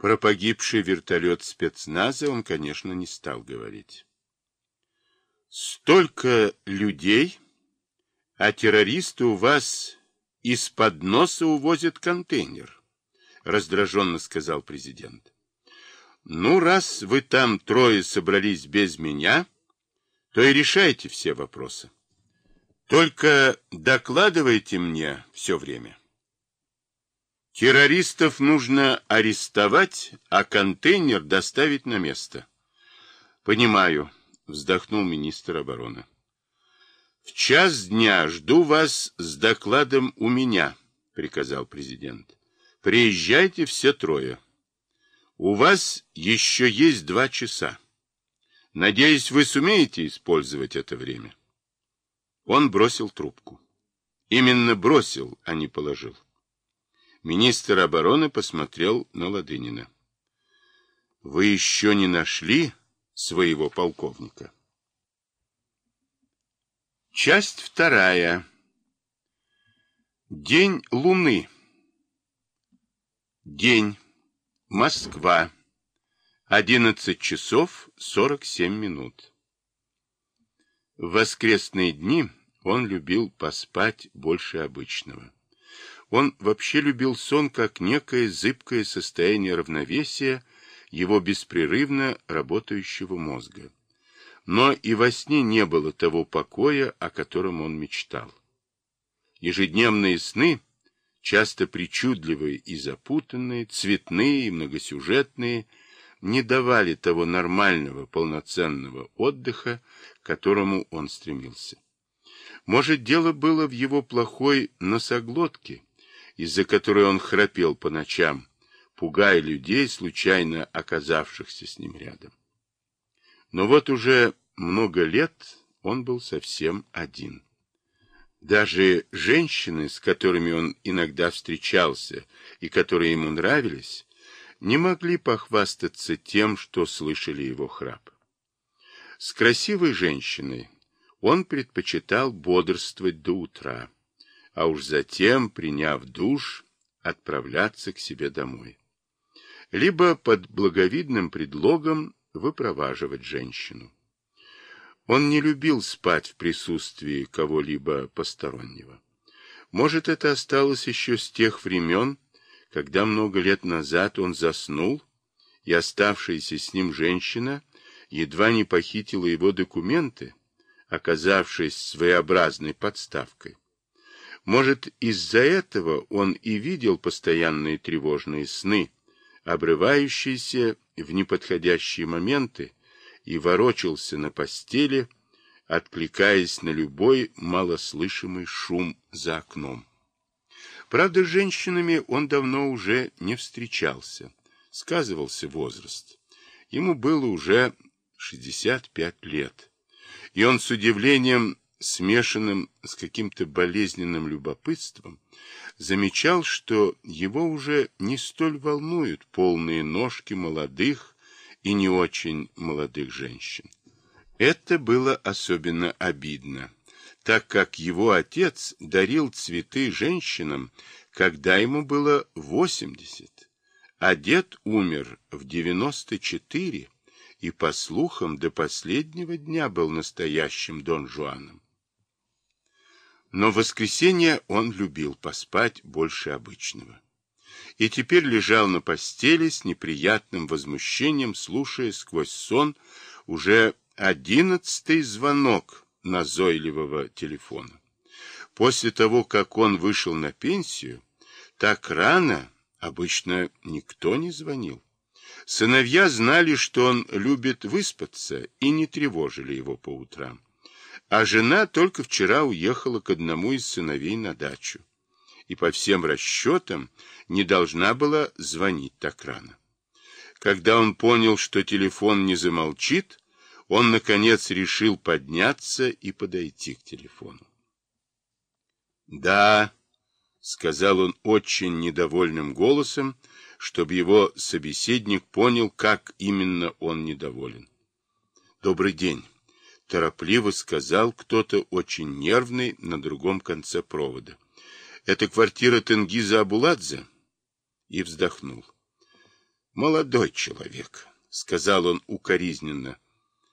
Про погибший вертолет спецназа он, конечно, не стал говорить. Столько людей, а террористы у вас из-под носа увозят контейнер, раздраженно сказал президент. Ну, раз вы там трое собрались без меня, то и решайте все вопросы. Только докладывайте мне все время. Террористов нужно арестовать, а контейнер доставить на место. Понимаю, вздохнул министр обороны. В час дня жду вас с докладом у меня, приказал президент. Приезжайте все трое. У вас еще есть два часа. Надеюсь, вы сумеете использовать это время. Он бросил трубку. Именно бросил, а не положил. Министр обороны посмотрел на Ладынина. — Вы еще не нашли своего полковника? Часть вторая. День Луны. День. Москва. 11 часов 47 минут. В воскресные дни он любил поспать больше обычного. Он вообще любил сон как некое зыбкое состояние равновесия его беспрерывно работающего мозга. Но и во сне не было того покоя, о котором он мечтал. Ежедневные сны, часто причудливые и запутанные, цветные и многосюжетные, не давали того нормального, полноценного отдыха, к которому он стремился. Может, дело было в его плохой носоглотке, из-за которой он храпел по ночам, пугая людей, случайно оказавшихся с ним рядом. Но вот уже много лет он был совсем один. Даже женщины, с которыми он иногда встречался и которые ему нравились, не могли похвастаться тем, что слышали его храп. С красивой женщиной он предпочитал бодрствовать до утра а уж затем, приняв душ, отправляться к себе домой. Либо под благовидным предлогом выпроваживать женщину. Он не любил спать в присутствии кого-либо постороннего. Может, это осталось еще с тех времен, когда много лет назад он заснул, и оставшаяся с ним женщина едва не похитила его документы, оказавшись своеобразной подставкой. Может, из-за этого он и видел постоянные тревожные сны, обрывающиеся в неподходящие моменты, и ворочался на постели, откликаясь на любой малослышимый шум за окном. Правда, с женщинами он давно уже не встречался. Сказывался возраст. Ему было уже 65 лет. И он с удивлением смешанным с каким-то болезненным любопытством, замечал, что его уже не столь волнуют полные ножки молодых и не очень молодых женщин. Это было особенно обидно, так как его отец дарил цветы женщинам, когда ему было 80, а дед умер в 94 и, по слухам, до последнего дня был настоящим Дон Жуаном. Но в воскресенье он любил поспать больше обычного. И теперь лежал на постели с неприятным возмущением, слушая сквозь сон уже одиннадцатый звонок назойливого телефона. После того, как он вышел на пенсию, так рано обычно никто не звонил. Сыновья знали, что он любит выспаться, и не тревожили его по утрам а жена только вчера уехала к одному из сыновей на дачу и по всем расчетам не должна была звонить так рано. Когда он понял, что телефон не замолчит, он, наконец, решил подняться и подойти к телефону. «Да», — сказал он очень недовольным голосом, чтобы его собеседник понял, как именно он недоволен. «Добрый день торопливо сказал кто-то очень нервный на другом конце провода. Это квартира Тенгиза Абуладзе? И вздохнул. Молодой человек, — сказал он укоризненно,